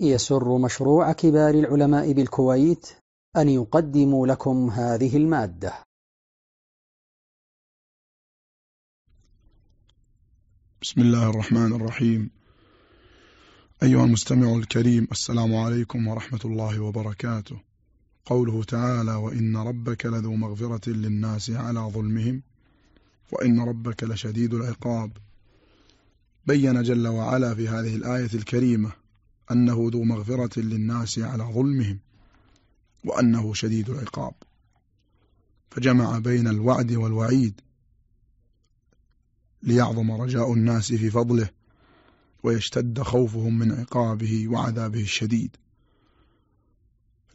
يسر مشروع كبار العلماء بالكويت أن يقدم لكم هذه المادة. بسم الله الرحمن الرحيم. أيها المستمع الكريم السلام عليكم ورحمة الله وبركاته. قوله تعالى وإن ربك لذو مغفرة للناس على ظلمهم وإن ربك لشديد العقاب. بين جل وعلا في هذه الآية الكريمة أنه ذو مغفرة للناس على ظلمهم وأنه شديد العقاب. فجمع بين الوعد والوعيد ليعظم رجاء الناس في فضله ويشتد خوفهم من عقابه وعذابه الشديد.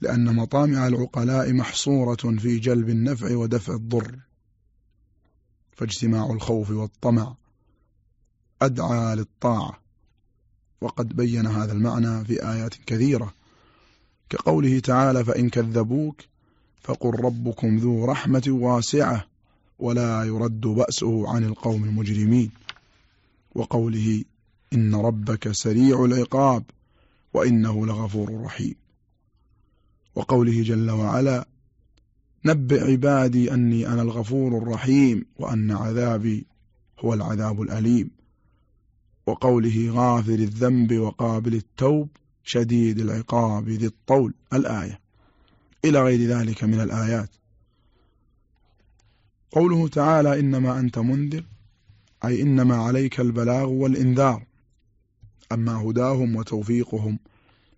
لأن مطامع العقلاء محصورة في جلب النفع ودفع الضر. فاجتماع الخوف والطمع أدعى للطاعة وقد بين هذا المعنى في آيات كثيرة كقوله تعالى فإن كذبوك فقل ربكم ذو رحمة واسعة ولا يرد بأسه عن القوم المجرمين وقوله إن ربك سريع العقاب وإنه لغفور رحيم وقوله جل وعلا نبئ عبادي أني أنا الغفور الرحيم وأن عذابي هو العذاب الأليم وقوله غافر الذنب وقابل التوب شديد العقاب ذي الطول الآية. إلى غير ذلك من الآيات. قوله تعالى إنما أنت منذر أي إنما عليك البلاغ والإنذار. أما هداهم وتوفيقهم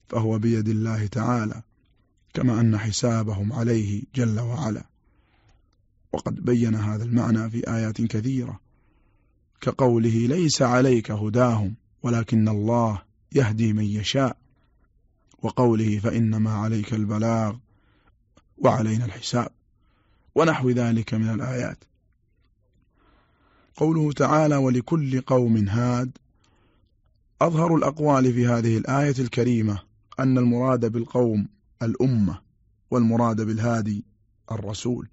فهو بيد الله تعالى كما أن حسابهم عليه جل وعلا. وقد بين هذا المعنى في آيات كثيرة. كقوله ليس عليك هداهم ولكن الله يهدي من يشاء. وقوله فإنما عليك البلاغ وعلينا الحساب ونحو ذلك من الآيات. قوله تعالى ولكل قوم هاد. أظهر الأقوال في هذه الآية الكريمة أن المراد بالقوم الأمة والمراد بالهادي الرسول.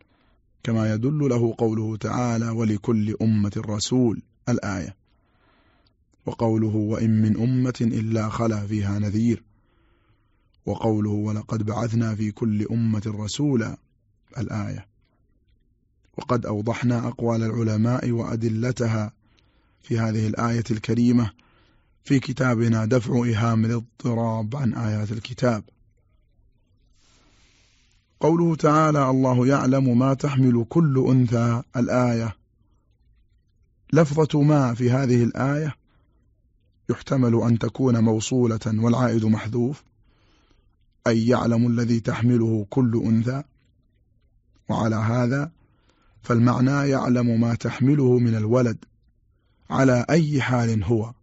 كما يدل له قوله تعالى ولكل أمة رسول الآية. وقوله وإن من أمة إلا خلا فيها نذير. وقوله ولقد بعثنا في كل أمة رسولا. الآية. وقد أوضحنا أقوال العلماء وأدلتها في هذه الآية الكريمة في كتابنا دفع إهام الاضطراب عن آيات الكتاب. قوله تعالى الله يعلم ما تحمل كل أنثى. الآية. لفظة ما في هذه الآية يحتمل أن تكون موصولة والعائد محذوف أي يعلم الذي تحمله كل أنثى. وعلى هذا فالمعنى يعلم ما تحمله من الولد على أي حال هو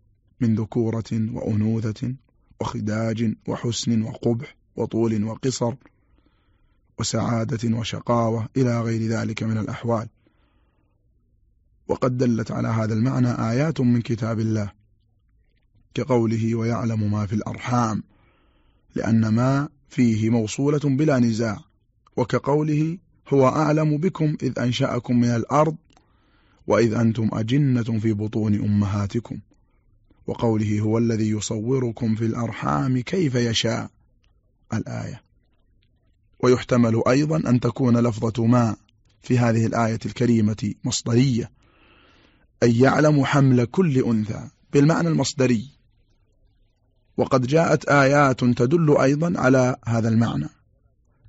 من ذكورة وأنوثة وخداج وحسن وقبح وطول وقصر وسعادة وشقاوة إلى غير ذلك من الأحوال. وقد دلت على هذا المعنى آيات من كتاب الله كقوله ويعلم ما في الأرحام لأن ما فيه موصولة بلا نزاع وكقوله هو أعلم بكم إذ أنشأكم من الأرض وإذ أنتم أجنة في بطون أمهاتكم وقوله هو الذي يصوركم في الأرحام كيف يشاء الآية. ويحتمل أيضا أن تكون لفظة ما في هذه الآية الكريمة مصدرية أي يعلم حمل كل أنثى بالمعنى المصدري. وقد جاءت آيات تدل أيضا على هذا المعنى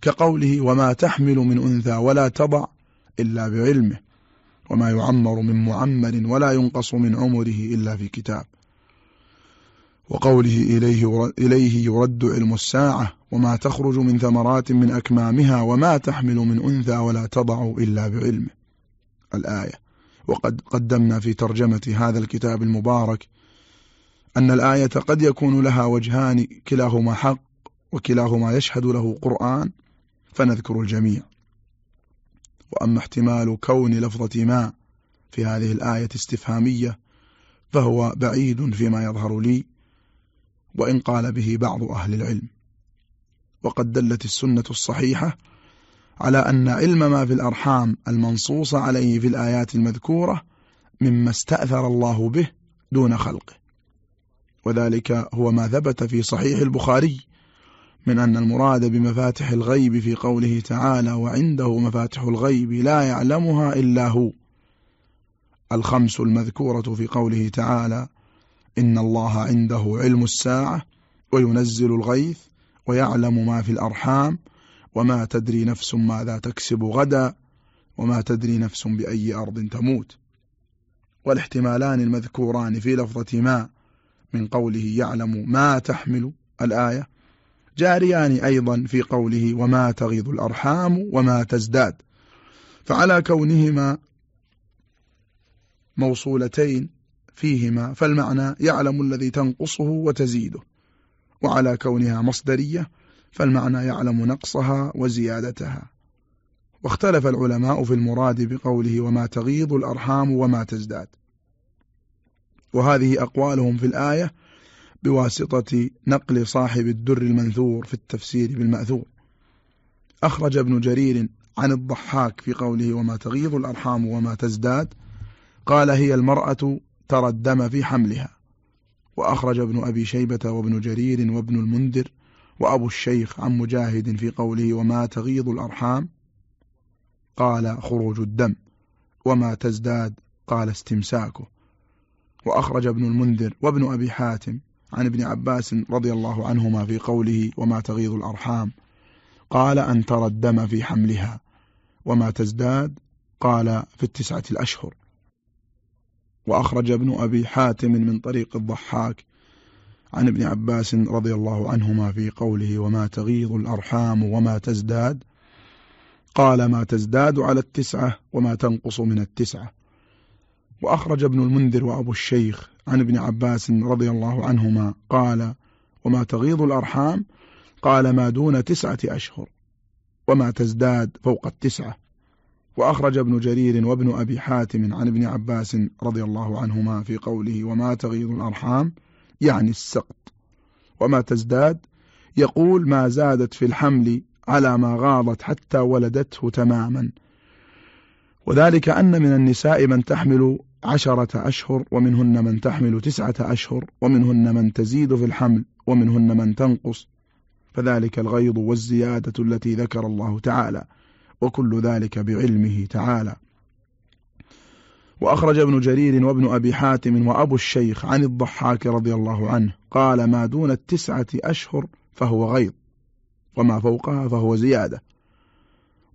كقوله وما تحمل من أنثى ولا تضع إلا بعلمه وما يعمر من معمر ولا ينقص من عمره إلا في كتاب. وقوله إليه, إليه يرد علم الساعة وما تخرج من ثمرات من أكمامها وما تحمل من أنثى ولا تضع إلا بعلمه. الآية. وقد قدمنا في ترجمة هذا الكتاب المبارك أن الآية قد يكون لها وجهان كلاهما حق وكلاهما يشهد له قرآن فنذكر الجميع. وأما احتمال كون لفظة ما في هذه الآية استفهامية فهو بعيد فيما يظهر لي وإن قال به بعض أهل العلم. وقد دلت السنة الصحيحة على أن علم ما في الأرحام المنصوص عليه في الآيات المذكورة مما استأثر الله به دون خلقه. وذلك هو ما ثبت في صحيح البخاري من أن المراد بمفاتح الغيب في قوله تعالى وعنده مفاتح الغيب لا يعلمها إلا هو. الخمس المذكورة في قوله تعالى إن الله عنده علم الساعة وينزل الغيث ويعلم ما في الأرحام وما تدري نفس ماذا تكسب غدا وما تدري نفس بأي أرض تموت. والاحتمالان المذكوران في لفظة ما من قوله يعلم ما تحمل الآية جاريان أيضا في قوله وما تغيض الأرحام وما تزداد. فعلى كونهما موصولتين فيهما فالمعنى يعلم الذي تنقصه وتزيده. وعلى كونها مصدرية فالمعنى يعلم نقصها وزيادتها. واختلف العلماء في المراد بقوله وما تغيض الأرحام وما تزداد. وهذه أقوالهم في الآية بواسطة نقل صاحب الدر المنثور في التفسير بالمأثور. أخرج ابن جرير عن الضحاك في قوله وما تغيض الأرحام وما تزداد قال هي المرأة ترى الدم في حملها. وأخرج ابن أبي شيبة وابن جرير وابن المنذر وأبو الشيخ عن مجاهد في قوله وما تغيض الأرحام؟ قال خروج الدم. وما تزداد؟ قال استمساكه. وأخرج ابن المنذر وابن أبي حاتم عن ابن عباس رضي الله عنهما في قوله وما تغيض الأرحام؟ قال أن ترى الدم في حملها. وما تزداد؟ قال في التسعة الأشهر. وأخرج ابن أبي حاتم من طريق الضحاك عن ابن عباس رضي الله عنهما في قوله وما تغيض الأرحام وما تزداد قال ما تزداد على التسعة وما تنقص من التسعة. وأخرج ابن المنذر وأبو الشيخ عن ابن عباس رضي الله عنهما قال وما تغيض الأرحام قال ما دون تسعة أشهر وما تزداد فوق التسعة. وأخرج ابن جرير وابن أبي حاتم عن ابن عباس رضي الله عنهما في قوله وما تغيض الأرحام يعني السقط. وما تزداد؟ يقول ما زادت في الحمل على ما غاضت حتى ولدته تماما. وذلك أن من النساء من تحمل عشرة أشهر ومنهن من تحمل تسعة أشهر ومنهن من تزيد في الحمل ومنهن من تنقص. فذلك الغيض والزيادة التي ذكر الله تعالى وكل ذلك بعلمه تعالى. وأخرج ابن جرير وابن أبي حاتم وأبو الشيخ عن الضحاك رضي الله عنه قال ما دون التسعة أشهر فهو غيض وما فوقها فهو زيادة.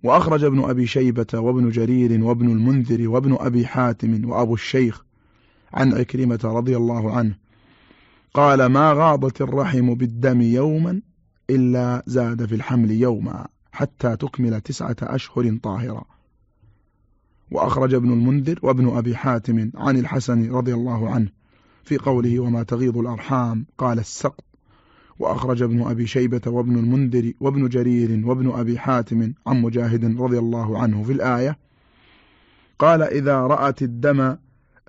وأخرج ابن أبي شيبة وابن جرير وابن المنذر وابن أبي حاتم وأبو الشيخ عن عكرمة رضي الله عنه قال ما غاضت الرحم بالدم يوما إلا زاد في الحمل يوما حتى تكمل تسعة أشهر طاهرة وأخرج ابن المنذر وابن أبي حاتم عن الحسن رضي الله عنه في قوله وما تغيض الأرحام قال السقط. وأخرج ابن أبي شيبة وابن المنذر وابن جرير وابن أبي حاتم عن مجاهد رضي الله عنه في الآية قال إذا رأت الدم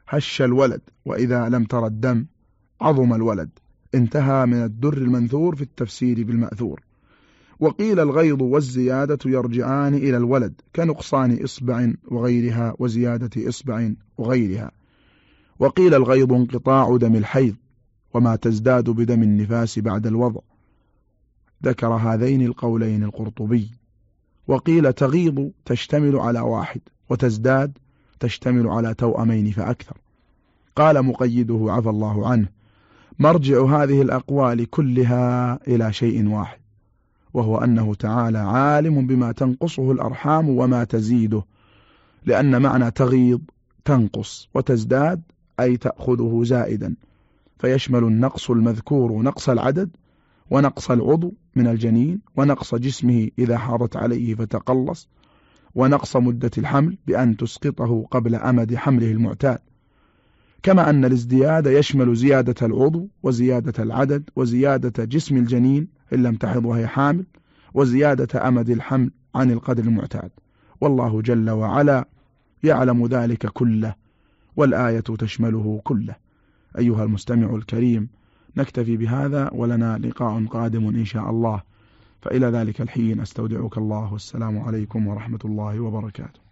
هش الولد وإذا لم تر الدم عظم الولد. انتهى من الدر المنثور في التفسير بالمأثور. وقيل الغيض والزيادة يرجعان إلى الولد كنقصان إصبع وغيرها وزيادة إصبع وغيرها. وقيل الغيض انقطاع دم الحيض وما تزداد بدم النفاس بعد الوضع. ذكر هذين القولين القرطبي. وقيل تغيض تشتمل على واحد وتزداد تشتمل على توأمين فأكثر. قال مقيده عفى الله عنه مرجع هذه الأقوال كلها إلى شيء واحد. وهو أنه تعالى عالم بما تنقصه الأرحام وما تزيده لأن معنى تغيض تنقص وتزداد أي تأخذه زائدا فيشمل النقص المذكور نقص العدد ونقص العضو من الجنين ونقص جسمه إذا حارت عليه فتقلص ونقص مدة الحمل بأن تسقطه قبل أمد حمله المعتاد. كما أن الازدياد يشمل زيادة العضو وزيادة العدد وزيادة جسم الجنين إن لم تحض وهي حامل وزيادة أمد الحمل عن القدر المعتاد. والله جل وعلا يعلم ذلك كله والآية تشمله كله. أيها المستمع الكريم نكتفي بهذا ولنا لقاء قادم إن شاء الله. فإلى ذلك الحين أستودعك الله. والسلام عليكم ورحمة الله وبركاته.